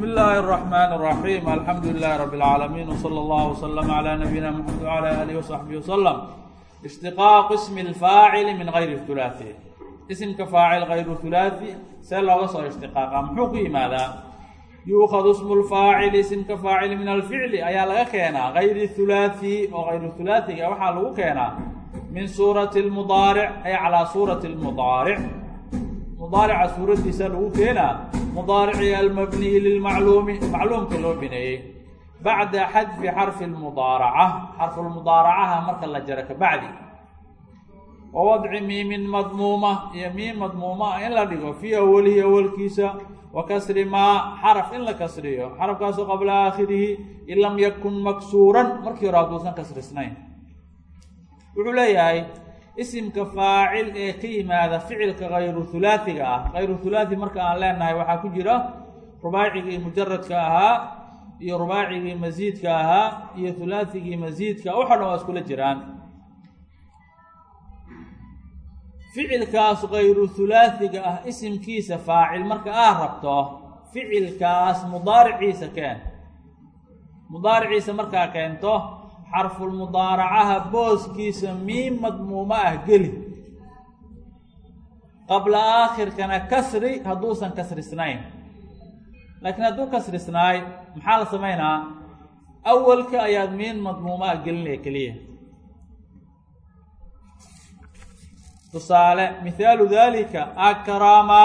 بسم الله الرحمن الرحيم الحمد لله رب العالمين وصلى الله وسلم على نبينا محمد وعلى آله وصحبه وسلم اشتقاق اسم الفاعل من غير الثلاثي اسمka faacil غayru ثulaaثi see looga soo ishtiqaaqa muxuu ku yimaadaa yuukadu ismu lfaacili isimka faacil min alficli ayaa laga keenaa gayri hulaaثi oo gayru hulaaثiga waxaa lagu keenaa min suurati اlmudaaric ay calaa suurati اlmudaaric mudaarica suuradiisa lagu keenaa mudaarici almabniyi lilmacluumi macluumka loo bineeyey bacda xadfi xarfi اlmudaaraca xarfulmudaaracaha marka la jaro kabacdi wa wadci miimin madmuuma iyo miim madmuuma ah in la dhigo fii awalihi awalkiisa wa kasri maa xaraf in la kasriyo xarafkaasoo qabla aakhirihi in lam yakun maksuuran markii hore hadduusan kasrisnayn wuxuu leeyahay isimka faacil ee ka yimaada ficilka hayru hulaasiga ah. Hayru hulaasi marka aan leenahay waxaa ku jira rubaacigii mujaradka ahaa iyo rubaacigii masiidka ahaa iyo hulaasigii masiidka waxa dhan waa iskula jiraan. Ficilkaas kayru hulaasiga ah isimkiisa faacil marka aad rabto ficilkaas mudaariciisa keen. Mudaariciisa markaa keento xarfulmudaaracaha booskiisa miim madmuumo ah geli. Qabla aakhirkana kasri hadduusan kasrisnayn. Laakiin hadduu kasrisnaay maxaa la samaynaa? Awalka ayaad miin madmuumo ah gelinaya keliya. Tusaale mihaalu dalika akrama.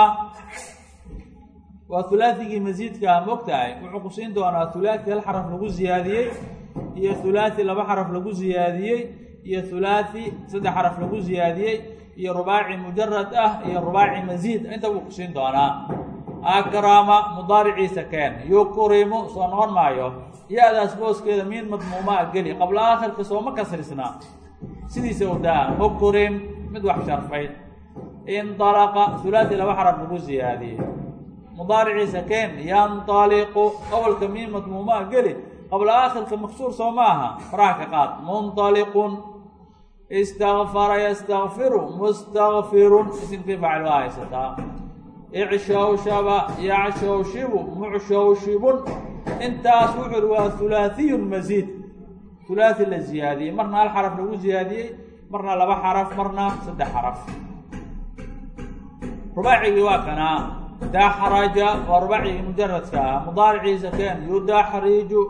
Waa hulaasigii masiidka ah mogtahay wuxuu ku siin doonaa hulaasi hal xaraf lagu ziyaadiyey iyo hulaasi laba xaraf lagu ziyaadiyey iyo hulaasi saddex xaraf lagu ziyaadiyey iyo rubaaci mujarad ah iyo rubaaci masiid inta buu ku siin doonaa. Akrama mudaariciisa keen. Yukrimu soo noqon maayo. Ya-daas booskeeda miin madmuuma a geli. Qabla aakhirka sooma kasrisna. Sidiisa u daa. Ukrim mid wax sharfay. Indalaqa hulaasi laba xaraf lagu ziyaadiyey. Mudaariciisa keen. Yanطaliqu awalka miin madmuumaa geli qabla aakhirka maksuur soo ma aha faraha ka qaad munطaliqun istakfara yastakfiru mustakfirun isimkii faacil waa haysataa icshawshaba yacshawshibu mucshawshibun intaas wuxu uri waa hulaasiyun masiid hulaasi la ziyaadiyey. Marna hal xaraf lagu ziyaadiyey marna laba xaraf marna saddex xaraf. Rubaacigii waa kanaa daxraja waa rubaacigii mujaradka mudaariciisa keen yudaxriju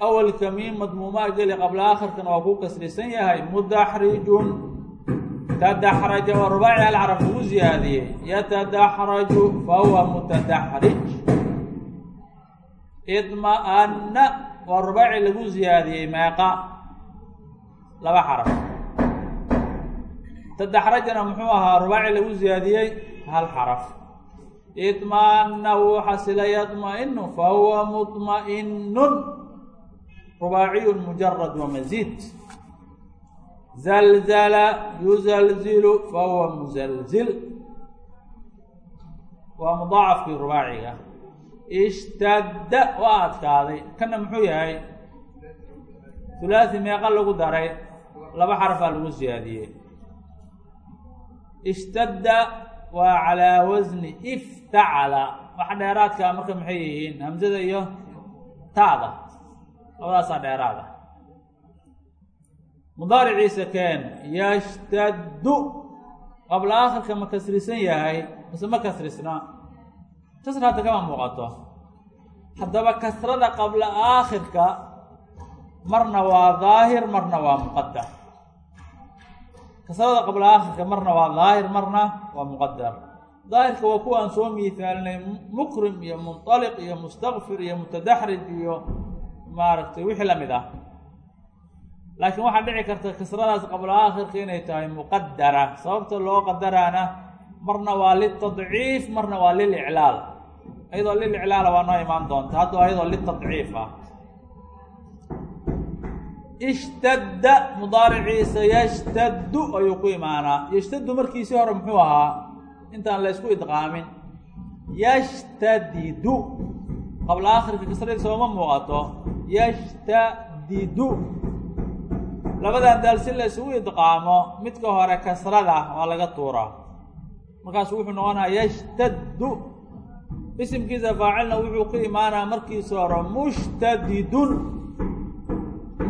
awalka miin madmuumaa geli qabla aakhirkana waa ku kasrisan yahay mudaxrijun tadaxraja waa rubaaci hal xaraf lagu ziyaadiyey yatadaxraju fa huwa mutadaxrij idma-ana waa rubaaci lagu ziyaadiyey meeqa laba xaraf tadaxrajana muxuu ahaa rubaaci lagu ziyaadiyey hal xaraf idma-ana wuu xasila yadma-inu fa huwa rubaaciyun mujarad wa masiid zalzala yuzalzilu fa huwa musalzil waa mudaacafkii rubaaciga ishtadda waa adkaaday kana muxuu yahay hulaasi meeqa lagu daray laba xarafaa lagu siyaadiyey ishtadda waa calaa wasni iftacala waxa dheeraadkaa marka maxay yihiin hamzada iyo taada labadaasaa dheeraada mudaariciisa keen yashtaddu qabla aakhirka ma kasrisan yahay mise ma kasrisna kasra hadda kama muuqato haddaba kasrada qabla aakhirka marna waa daahir marna waa muqadar kasrada qabla aakhirka marna waa daahir marna waa muqadar daahirka waa kuwa aan soo miisaalinay mukrim iyo munطaliq iyo mustakfir iyo mutadaxrij iyo maaragtay wixii la mid ah. Laakiin waxaa dhici karta kasradaas qabla aakhirka inay tahay muqadara sababta loo qadaraana marna waa litadciif marna waa liliclaal iyadoo liliclaala waa noo imaan doonta. Hadda ayadoo litadciif ah. Ishtadda mudaariciisa yashtaddu ayuu ku imaanaa. Yashtaddu markiisii hore muxuu ahaa? Intaan la ysku idqaamin. Yashtadidu. Qabla aakhirka kasradiisa ooma muuqato yashtadidu labadan daal si la isugu idqaamo midka hore kasrada waa laga tuuraa markaasu wuxuu noqonayaa yashtaddu isimkiisa faacilna wuxuu ku imaanaa markiisa hore mushtadidun.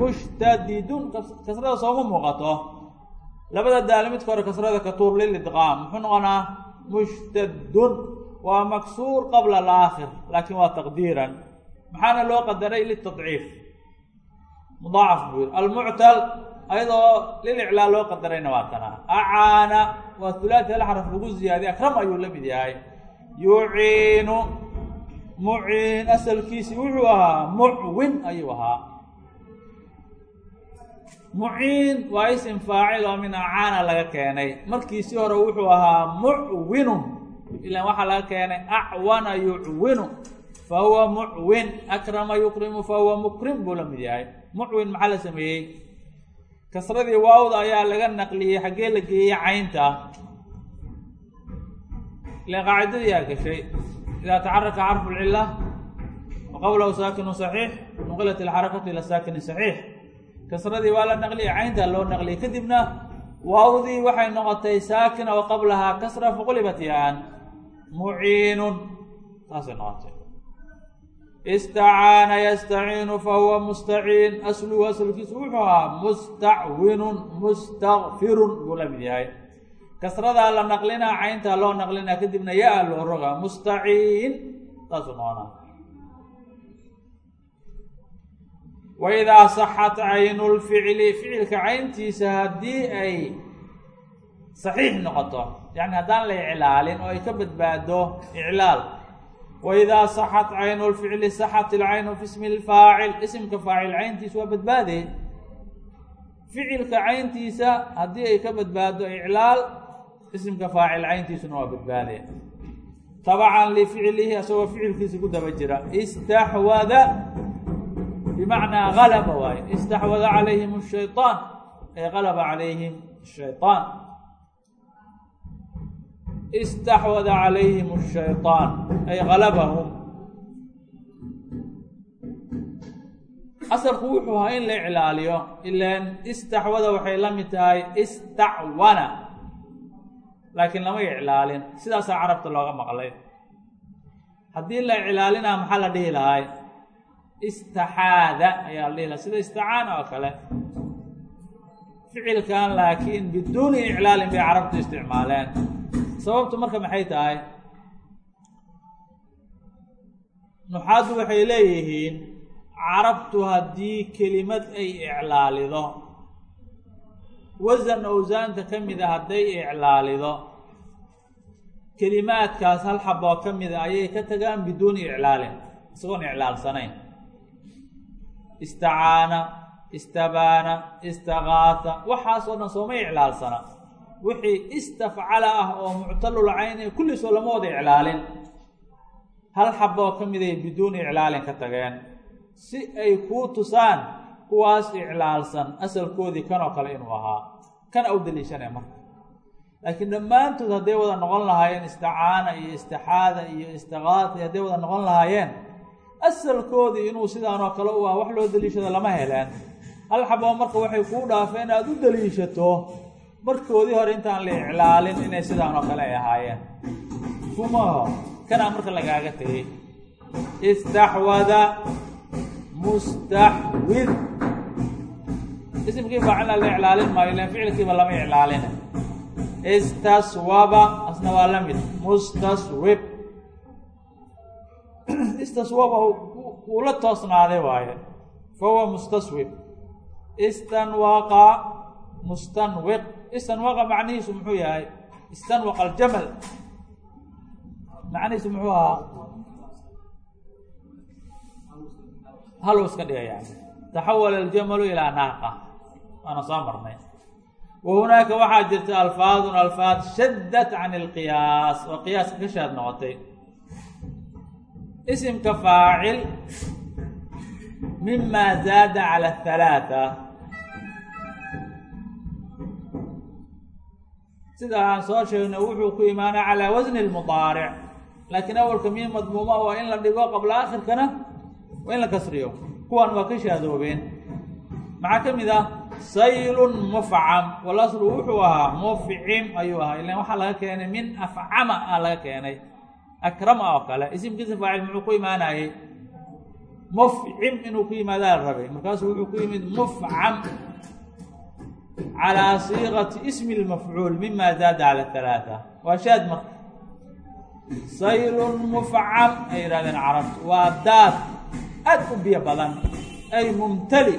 Mushtadidun kasrada sooma muuqato. Labada daali midka hore kasrada ka tuur lilidqaam muxuu noqonaa mushtadun waa maksuur qabla alaakhir laakin waa taqdiiran maxaana loo qadaray litadciif? Mudaacaf buu yiri almuctal ayadoo liliclaa loo qadarayna waa tanaa acaana waa hulaati hal xaraf lagu ziyaadiy akram ayuu la mid yahay. Yuciinu muciin asalkiisi wuxuu ahaa mucwin ayuu ahaa. Muciin waa isim faacil oo min acaana laga keenay. Markiisii hore wuxuu ahaa mucwinun. Ilan waxaa laga keenay acwana yucwinu fa huwa mucwin akrama yukrimu fa huwa mukrim buu la mid yahay mucwin maxaa la sameeyey kasradii waawda ayaa laga naqliyey xaggee la geeyey caynta ilan qaacidadii yaa gashay idaa taxaraka xarfu lcila wa qablahu saakinu saxiix nuqilat ilxarakatu ila saakini saxiix kasradii waa la naqliyey caynta loo naqliyey kadibna waawdii waxay noqotay saakina wa qablahaa kasra faqlibat yaan muciinun saasay noqotay istacaana yastaciinu fahuwa mustaciin asluhu aslkiisu wuxuu ahaa mustacwinun mustakfirun buu la mid yahay kasradaa la naqlinaa cayntaa loo naqlinaa kadibna yaa loo rogaa mustaciin saasuu noqonaa waidaa saxat caynu lficli ficilka cayntiisa haddii ay saxiix noqoto yani haddaan la iclaalin oo ay ka badbaado iclaal waidaa saxat caynu lficli saxat ilcaynu fi ismi lfaacil isimka faacil cayntiisa waa badbaade. ficilka cayntiisa haddii ay ka badbaado iclaal isimka faacil cayntiisuna waa badbaade. tabacan lificlihi asagoo ficilkiisa ku daba jira. istaxwada bimacnaa galaba waaye istaxwada calayhim shayطaan ay galaba calayhim shayطaan istaxwada calayhim ashayطaan ay halabahum asalku wuxuu ahaa in la iclaaliyo ilan istaxwada waxay la mid tahay istacwana laakiin lama iclaalin. Sidaasaa carabta looga maqlay. Haddii la iclaalinaa maxaa la dhihi lahay istaxaada ayaa la dhihi lahay sida isticaana oo kale. Ficilkan laakiin biduuni iclaalin bay carabtu isticmaaleen sababtu marka maxay tahay? Nuxaaddu waxay leeyihiin carabtu haddii kelimad ay iclaalido wasan awsaanta ka mida hadday iclaalido kelimaadkaas hal xaboo ka mida ayay ka tagaan biduuni iclaalin isagoon iclaalsanayn. Istacaana istabaana istagaata waxaasoo dhan sooma iclaalsana wixii istafcala ah oo muctalul cayni kulliisoo lama wada iclaalin. Hal xaboo ka miday biduuni iclaalin ka tageen. Si ay kuu tusaan kuwaas iclaalsan asalkoodii kanoo kale inuu ahaa. Kana u daliishanaya marka laakiin dhammaantood hadday wada noqon lahaayeen istacaana iyo istixaada iyo istikaata hadday wada noqon lahaayeen asalkoodii inuu sidaanoo kale u ah wax loo daliishado lama heleen. Hal xaboo marka waxay kuu dhaafeen inaad u daliishato markoodii hore intaan la iclaalin inay sidaanoo kale ay ahaayeen. Fumaho kanaa marka lagaaga tegey. Istaxwada mustaxwid. Isimkii faacilna la iclaalin maayo ilan ficilkiiba lama iclaalin. Istaswaba asna waa la mid. Mustaswib. Istaswaba wuu la toosnaaday waaye. Fa huwa mustaswib. Istanwaqa mustanwiq istanwaqa macnihiisu muxuu yahay? Istanwaqa aljamal macnihiisu muxuu ahaa? Haluu iska dhiga yani. Taxawala aljamalu ilaa naaqa. Waana soo marnay. Wa hunaaka waxaa jirta alfaadun alfaad shaddat can ilqiyaas oo qiyaaska ka shaad noqotay. Isimka faacil mima zaada cala athalaata sida aan soo sheegnay wuxuu ku imaanaa calaa wasni lmudaaric laakiin awalka mii madmuuma waa in la dhigo qabla akhirkana waa in la kasriyo. Kuwan waa ka shaadoobeen maxaa ka mid ah? Saylun mufcam. Walaslu wuxuu ahaa mufcim ayuu ahaa. Ilan waxaa laga keenay min afcama a laga keenay. Akrama oo kale. Isimkiisa faacil muxuu ku imaanayey? Mufcim inuu ku yimaadaa la rabay. Markaasuu wuxuu ku yimid mufcam calىa siiqati ismi اlmafcuul mima zaada calى halaaثa waa shaad marka saylun mufcam ay yihahdeen carabtu waa daad aad u biyo badan ay mumtali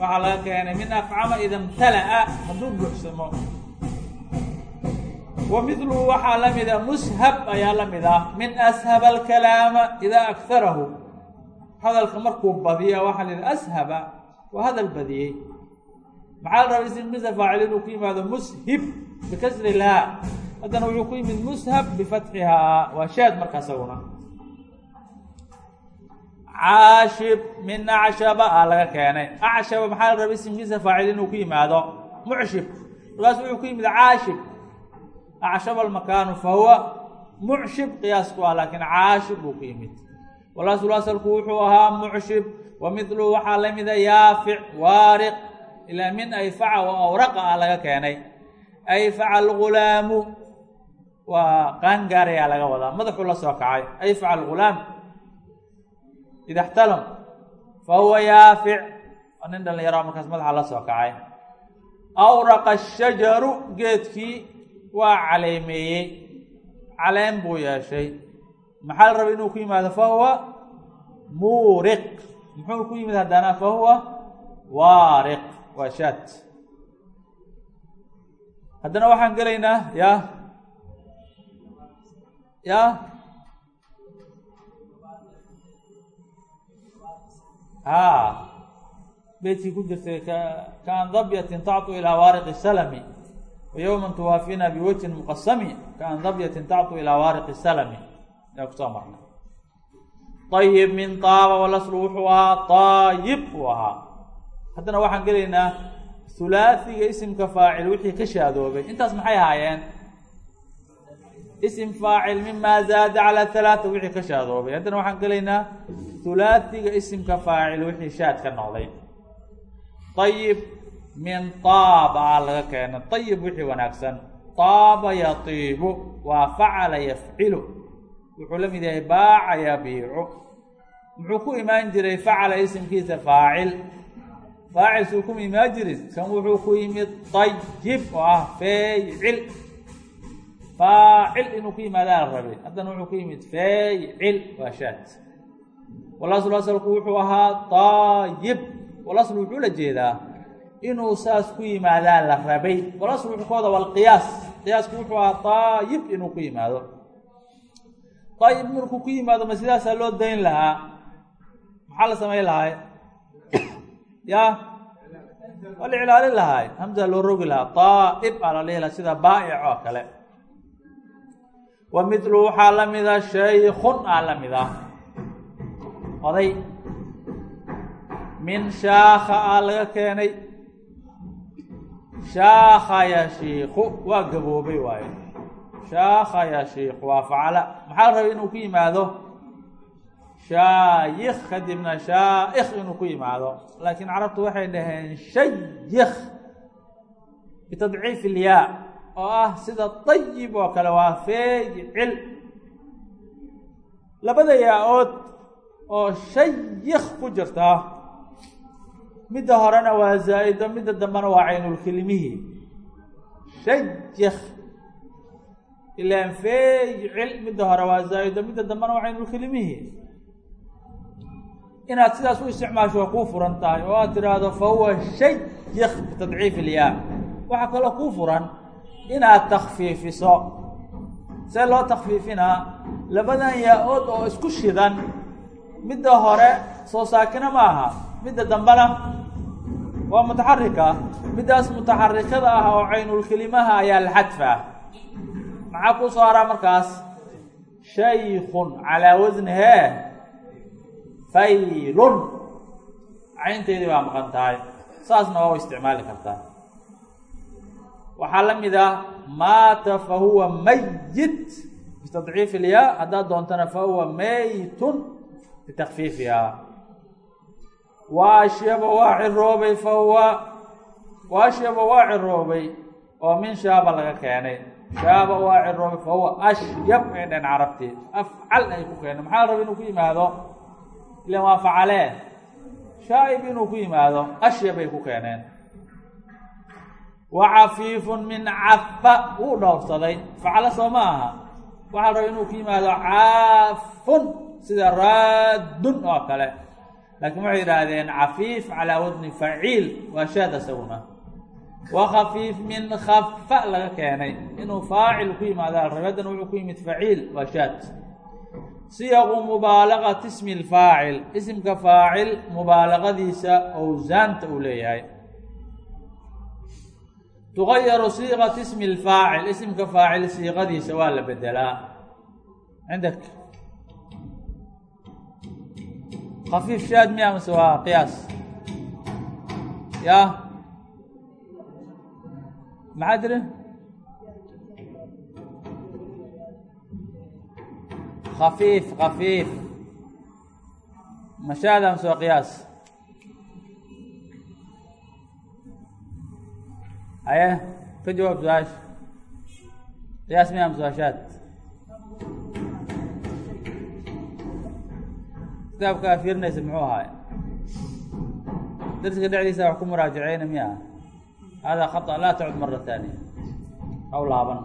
waxaa laga keenay min afcama ida mtala'a hadduu buuxsamo wa midluhu waxaa la mida mushab ayaa la mid ah min ashaba alkalaama idaa akharahu hadalka markuu badiya waxaa la yidhi ashaba waa hadal badiyey maxaa la rabay ismkiisa faacil inuu ku yimaado mushib? Bikasri lhaa haddana wuxuu ku yimid mushab bifatxihaa waa shaad marka isaguna. Caashib min acshaba a laga keenay. Acshaba maxaa la rabay ismkiisa faacil inuu ku yimaado? Mucshib. Markaasu wuxuu ku yimid caashib. Acshaba almakaanu fahuwa mucshib qiyaasku ah laakiin caashib buu ku yimid. Walaasul asalku wuxuu ahaa mucshib. Wa midluhu waxaa la mida yaafic waariq ilaa min ayfaca wa awraqa ah laga keenay. Ayfaca algulaamu waa qaangaarayaa laga wadaa. Madaxuu la soo kacay. Ayfaca algulaam ida xtalam fa huwa yaafic. Waa nin dhalinyaro markaas madaxa la soo kacay. Awraqa ashajaru geedkii waa caleemeeyey. Caleen buu yeeshay. Maxaa la rabay inuu ku yimaado? Fa huwa muuriq. Muxuu ku yimid haddana? Fa huwa waariq waa shaad haddana waxaan gelaynaa ya. Ya. A beydkii ku jirtay kaan dabyatin tactu ilaa waariqi salami. Wa yowma tuwaafina biwajhin muqasami kaan dabyatin tactu ilaa waariqi salami. Yaa ku soo marnay ayib min taaba walaslu wuxuu ahaa taayib uu ahaa haddana waxaan gelaynaa hulaasiga isimka faacil wixii ka shaadoobay intaas maxay ahaayeen? Isim faacil mima zaada calaa halaata wixii ka shaadoobay haddana waxaan gelaynaa hulaasiga isimka faacil wixii shaad ka noqday. Ayib min taaba a laga keenay. Ayib wixii wanaagsan. Taaba yatiibu waa facala yafcilu. Wuxuu la mid yahay baaca yabiicu muxuu ku imaan jiray facala isimkiisa faacil faacil suu kuma imaan jirin kan wuxuu ku yimid ayib oo ah feeycil faacil inuu ku yimaadaa la rabay. Haddana wuxuu ku yimid feeycil waa shaad. Walaslu asalku wuxuu ahaa taayib walaslu wuxuu la jeedaa inuu saas ku yimaadaa la rabay. Walaslu wuxuu ka walqiyaas. Qiyaasku wuxuu ahaa taayib inuu ku yimaado. Taayib markuu ku yimaado ma sidaasaa loo dayn lahaa? Maxaa la samayn lahay ya. Waa la cilaalin hamsa loo rogi lahaa. Taa'ib aa la sida baa'ic oo kale. Wa midlu waxaa la mida shaykun aa la mid ah oday. Min shaaka aa laga keenay. Shaaka yashiiku waa gaboobay waayo shaaka yashiiku waa facala. Maxaa la rabay inuu ku yimaado shaayik kadibna shaaikh inuu ku yimaado. Laakiin carabtu waxay dhaheen shayikh bitadciif ilyaa oo ah sida dayib oo kale waa feeycil labada yaa-ood oo shayikh ku jirta midda horena waa zaa-ido midda dambena waa caynulkelimihi shayikh ilaan feeycil midda hore waa zaa-ido midda dambena waa caynulkelimihi inaad sidaas u isticmaasho waa kuu furan tahay oo aad tiraahdo fa huwa shayikh bitadciif ilyaa. Waxaa kaloo kuu furan inaad takfiifiso see loo takfiifinaa labadan yaa-ood oo isku shidan midda hore soo saakina ma aha midda dambena waa mutaxarika middaas mutaxarikada ah oo caynulkelimaha ayaa la xadfaa maxaa kuu soo haraa markaas? Shaykun calaa wasni hee faylun. Caynteedii baa maqan tahay. Saasna waa u isticmaali kartaa. Waxaa la mid ah maata fa huwa mayit bitadciif ilyaa haddaad doontana fa huwa meytun bitakfiifihaa waashyaba waa ciroobay fa huwa waashyaba waa ciroobay oo min shaaba laga keenay. Shaaba waa ciroobay fa huwa ashyab ay dheen carabtii afcal ay ku keeneen. Maxaa la raba inuu ku yimaado ilan waa facalee shaa'ib inuu ku yimaado ashyab ay ku keeneen. Wa cafiifun min cafa wuu dhowrsaday facalo soo ma aha. Waxaa la raba inuu ku yimaado caafun sida raadun oo kale. Laakiin waxay yidhaahdeen cafiif calaa wadni faciil waa shaad isaguna wa khafiif min khafa laga keenay. Inuu faacil ku yimaado alrabadan wuxuu ku yimid faciil waa shaad siyaqu mubaalaqati ismi lfaacil isimka faacil mubaalaqadiisa owsaanta uu leeyahay. Tugayaru siiqat ismi lfaacil isimka faacil siiqadiisa waa la bedelaa cindak khafiif shaad miya mase waa qiyaas? Ya maxaa tiri khafiif khafiif mashaad mase waa qiyaas haye ka jawaab su'aasha qiyaas miya mase waa shaad kitaabkaa fiirinaysa muxuu ahaay darsiga dhexdiisa wax ku muraajaceyna miya hada khata laa tacud mara taaniya aw laaban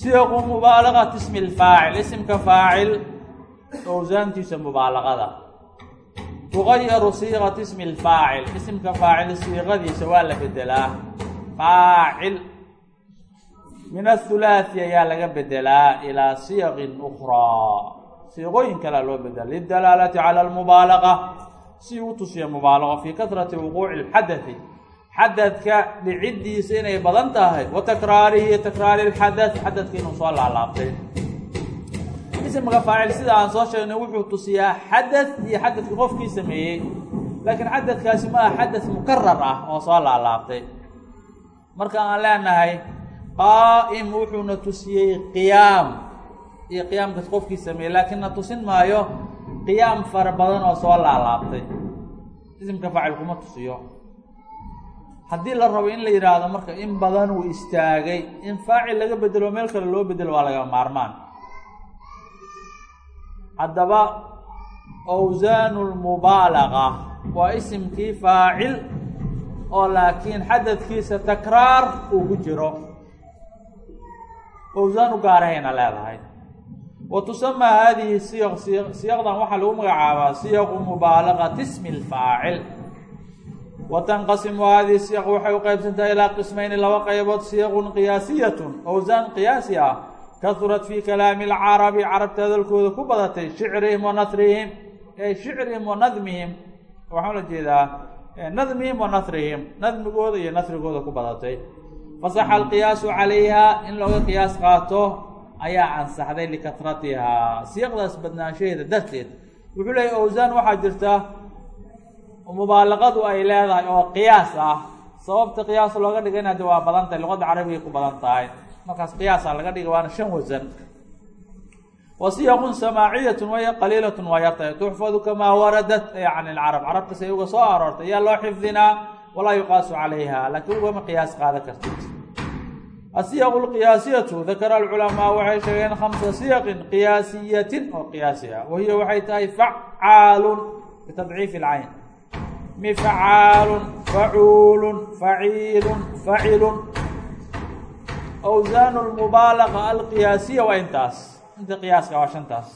siyaqu mubaalaqati ismi lfaacil isimka faacil owsaantiisa mubaalaqada tugayaru siiqat ismi lfaacil isimka faacil siiqadiisa waa la bedelaa faacil min athulaathi ayaa laga bedelaa ilaa siyaqin ukraa siiqooyin kalea loo bedela lidalaalati cala almubaalaqa si uu tusiya mubaalaqa fii kasrati wuquuci lxadai xadadka dhiciddiisa inay badan tahay wa takraarihi takraari lxadad xadadka inuu soo laalaabtay. Isimka faacil sida aan soo sheegnay wuxuu tusiyaa xadad iyo xadadka qofkii sameeyey. Laakiin xadadkaasi ma aha xadad mukarar ah oo soo laalaabtay. Marka aan leenahay qaa'im wuxuuna tusiyey qiyaam iyo qiyaamkaas qofkii sameeyey laakiin na tusin maayo qiyaam fara badan oo soo laalaabtay. Isimka faacil kuma tusiyo haddii la rabo in la yidhaahdo marka in badan uu istaagay in faacil laga bedelo meel kale loo bedelo waa laga maarmaan. Haddaba owsaanu lmubaalaqa waa isimkii faacil oo laakiin xadadkiisa takraar uu ku jiro. Owsaan u gaarahayna leedahay. Wa tusamaa haadihi siyaq siy siyaqdan waxaa lagu magacaabaa siyaqu mubaalaqati ismi lfaacil wa tanqasimu haadihi siyaq waxay u qeybsantahay ilaa qismayni laba qaybood siyaqun qiyaasiyatun owsaan qiyaasi ah kahurat fii kalaami alcarabi carabta hadalkooda ku badatay shicrihim wa nasrihim ee shicrihim wa nadmihim waxaan la jeedaa nadmihim wa nasrihim nadmigooda iyo nasrigooda ku badatay fasaxa alqiyaasu calayha in looga qiyaas qaato ayaa ansaxday likatratihaa siyaqdaas badnaanshaheeda darteed wuxuu leeyahy owsaan waxaa jirta mubaalaqadu ay leedahay oo qiyaas ah. Sababta qiyaas looga dhigayna de waa badan tahay luqadda carabigay ku badan tahay markaas qiyaasa laga dhiga waana shan wasan wa siyaqun waya qaliilatun wayatahay tuxfadu kamaa waradat ay can ilcarab carabta say uga soo aroortay ayaa loo xifdinaa walaa yuqaasu calayha. Laakiin ugama qiyaas qaada kartid. Asiyaqu lqiyaasiyatu dakara alculamaa waxay sheegeen khamsa siyaqin qiyaasiyatin oo qiyaasi ah. Wahiya waxay tahay facaalun bitadciif ilcayn mifcaalun facuulun faciilun facilun awsaanu lmubaalaqa alqiyaasiya waa intaas inta qiyaaska waa shantaas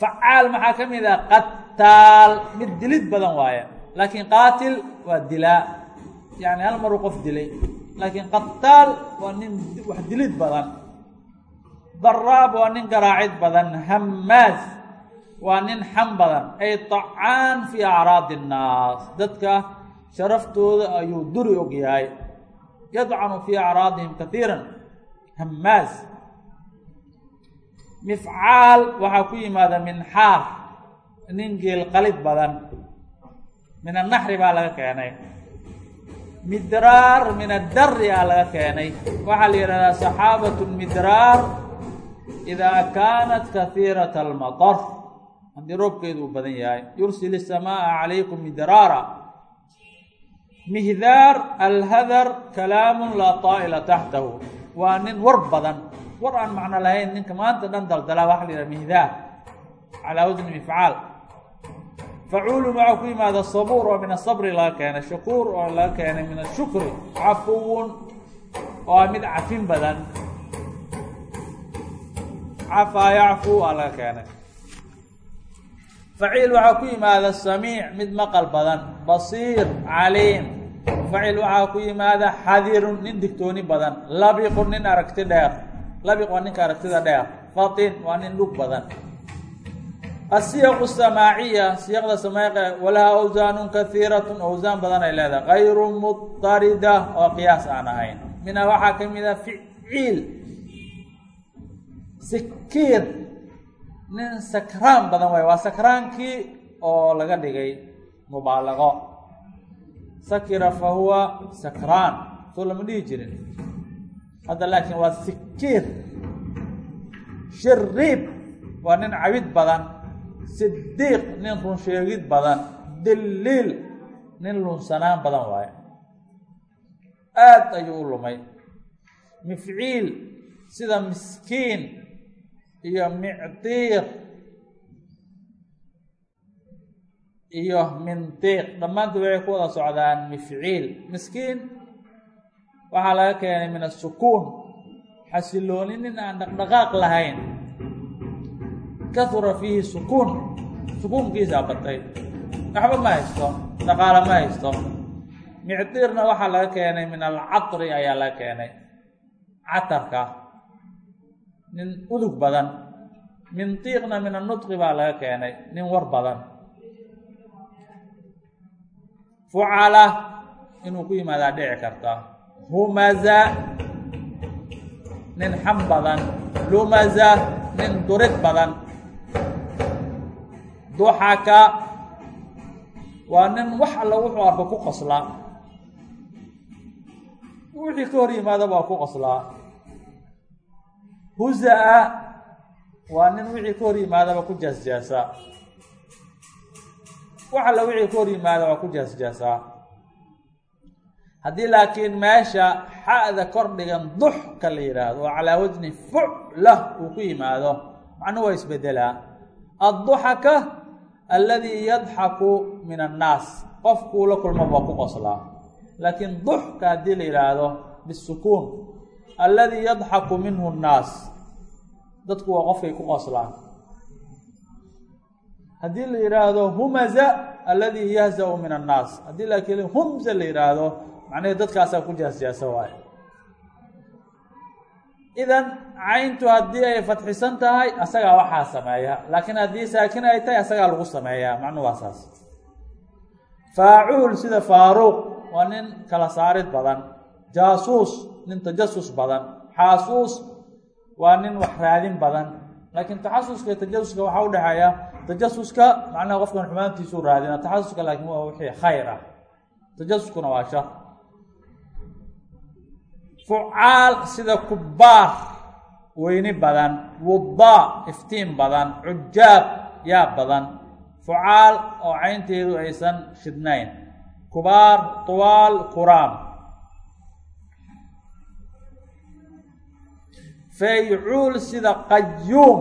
facaal maxaa ka mid ah qataal mid dilid badan waaye laakiin qaatil waa dilaa yani hal maruu qof dilay laakiin qataal waa nin wax dilid badan daraab waa nin garaacid badan hamaaz waa nin xam badan. Ay tacaan fii acraadi innaas dadka sharaftooda ayuu duri og yahay. Yadcanu fii acraadihim kaiiran hamaas mifcaal waxaa ku yimaada minxaar. Nin geel qalid badan. Min annaxri baa laga keenay. Midraar min addari a laga keenay. Waxaa la yidhahdaa saxaabat midraar idaa kaanat kahiirat almatar haddii roobkeedu uu badan yahay yursil isamaaa calaykum midraara. Mihdaar alhadar kalaamun laa taa'ila taxtahu. Waa nin war badan. War aan macno lahayn ninka maanta dhan daldalaa waxa la yidhaha mihdaar calaa wasni mifcaal. Facuulun waxaa ku yimaada sabuur oo min asabri laga keenay shakuur oo laga keenay min ashukri cafuwun oo ah mid cafin badan. Cafaa yacfu aa laga keenay faciil waxaa ku yimaada samiic mid maqal badan basiir caliim faciil waxaa ku yimaada xadirun nin digtooni badan labiqun nin aragti dheer labiq waa ninka aragtida dheer fatin waa nin dhug badan asiyaqu samaaciya siyaqda samaaciga walaha awsaanun kahiiratun awsaan badan ay leedahay kayru mudarida oo qiyaas aan ahayn minha waxaa ka mid a ficiil sikiir nin sakraan badan waay. Waa sakraankii oo laga dhigay mubaalaqo sakira fa huwa sakraan. Soo lama dhihi jirin. Hadda laakiin waa sikiir. Shariib. Waa nin cabid badan. Sidiiq nin runsheegid badan. Diliil nin lunsanaan badan waaye aada ayuu u lumay. Mifciil. Sida miskiin iyo micdiiq iyo mindiiq dhammaantood waxay ku wada socdaan mifciil. Miskiin waxaa laga keenay min asukuun xasilooni nin aan dhaqdhaqaaq lahayn. Kahura fiihi sukuun. Sukuunkiisaa batay. Waxba ma haysto. Dhaqaalo ma haysto. Micdiirna waxaa laga keenay min alcatri ayaa laga keenay. Catarka nin udug badan mindiiqna min annutqi baa laga keenay nin war badan. Fucala inuu ku yimaadaa dhici karta. Humaza nin xam badan. Lumaza nin durid badan. Duxaka waa nin wax alla wuxuu arko ku qoslaa. Wixii ka hor yimaadaba waa ku qoslaa huza-a. Waa nin wixii ka hor yimaadaba ku jaasjaasa wax alla wixii ka hor yimaada waa ku jaasjaasaa. Haddii laakiin meesha xa'da kor dhigan duxka la yidhaahdo oo calaa wasni fucla uu ku yimaado macnuhu waa isbedelaa. Adduxaka alladii yadxaku min annaas. Qofkuu la kulmaba waa ku qoslaa laakiin duxka haddii la yidhaahdo bisukuun alladii yadxaku minhu nnaas dadku waa qofkay ku qoslaan. Haddii la yidhaahdo humaza alladii yahza-u min annaas haddii laakiin humza la yidhaahdo macnaheed dadkaasaa ku jaasjaasa waayo idan cayntu haddii ay fadxisan tahay asagaa waxaa sameeya. Laakiin haddii saakin ay tahay asagaa lagu sameeyaa macnuhu waa saas. Faacuul sida faaruuq waa nin kala saarid badan. Jaasuus nin tajasus badan. Xaasuus waa nin wax raadin badan. Laakiin taxasuska iyo tajasuska waxaa udhexeeya tajasuska macnaha qofkan xumaantiisuu raadina taxasuska laakiin waa wixii khayr ah tajasuskuna waa shar. Fucaal sida kubaar weyni badan. Wudaa iftiin badan. Cujaab yaab badan. Fucaal oo caynteedu aysan shidnayn. Kubaar tuwaal kuraam faycuul sida qayuum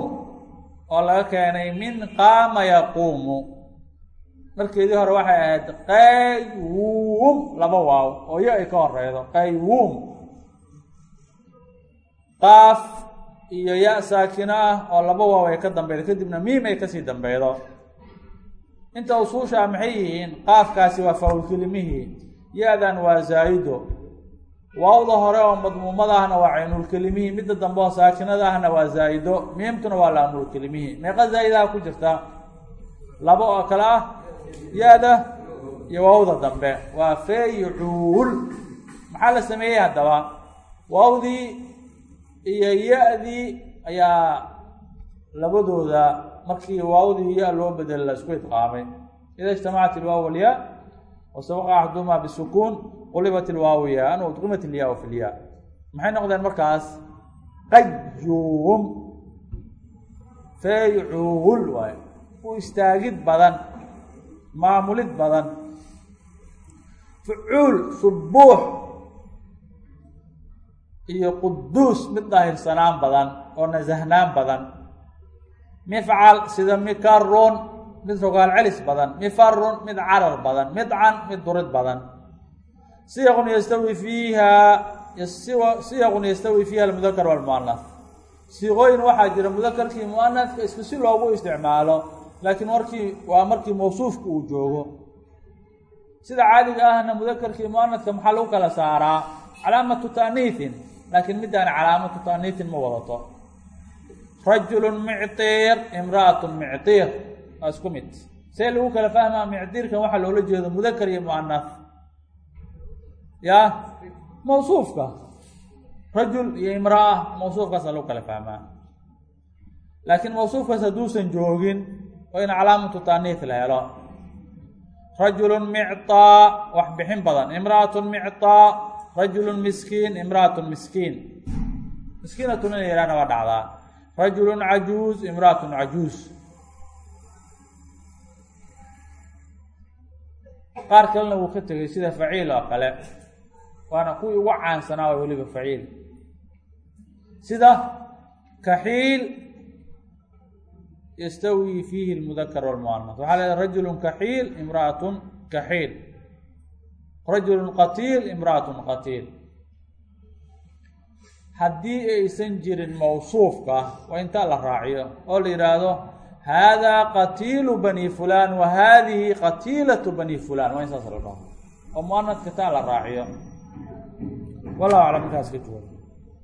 oo laga keenay min qaama yaquumu markeedii hore waxay ahayd qaywuum laba waaw oo yo ay ka horeydo qaywuum qaaf iyo ya saakino ah oo laba waaw ay ka dambeydo kadibna miim ay ka sii dambeydo inta usuushaa maxay yihiin qaafkaasi waa faawlkelimihii ya-dan waa zaayido waawda hore oo madmuumada ahna waa caynulkelimihii midda dambe oo saakinada ahna waa zaa'ido miimtuna waa laamulkelimihii meeqa zaa'idaha ku jirta? Laba oo kale ah ya-da iyo waawda dambe. Waa faycuul maxaa la sameeyey haddaba? Waawdii iyo ya-dii ayaa labadooda markii waawdii ya loo bedelo la isku idqaamay. Ida ijtamacat ilwaaw walya wasabaqa axdumaa bisukuun qulibat ilwaaw yaan udqimat ilyaa fi lyaa maxay noqdeen markaas? Qayuum faycuul waay u istaagid badan. Maamulid badan. Fucuul subuux iyo quduus mid daahirsanaan badan oo nasahnaan badan. Mifcal sida mikarun mid rogaal celis badan. Mifarun mid carar badan. Midcan mid durid badan siyaqun yastawi fiiha siyaqun yastawi fiiha almudakar walmuanas siiqooyin waxaa jira mudakarkii muanaska isku si loogu isticmaalo laakiin markii waa markii mawsuufka uu joogo. Sida caadiga ahna mudakarkii muanaska maxaa lagu kala saaraa? Calaamatu taaniitin laakiin middaani calaamatu taaniitin ma wadato. Rajulu mictiir imra'atu mictiir waa isku mid. See lagu kala fahmaa mictiirkan waxaa loola jeedo mudakar iyo muanas ya? Mawsuufka rajul iyo imraa mawsuufkaasa lagu kala fahmaa. Laakiin mawsuufkaas hadduusan joogin oo in calaamatu taaniif la helo. Rajulun mictaa wax bixin badan. Imra'atun mictaa rajulun miskiin imra'atun miskiin. Miskiinatun ina yihahna waa dhacdaa. Rajulun cajuuz imra'atun cajuuz. Qaar kalena wuu ka tegay sida faciil oo kale waana kuwii ugu caansanaa waa weliba faciil. Sida kaxiil yastawi fiihi lmudakar walmuanas waxaa leedahay rajulun kaxiil imra'atun kaxiil. Rajulun qatiil imra'atun qatiil. Haddii aysan jirin mawsuufka waa intaa la raaciyo oo la yidhaahdo haadaa qatiilu bani fulan wa haadihi qatiilatu bani fulan waa in saas la dhaho. Oo muanadka taa la raaciyo wallahu aclam intaas ka jooga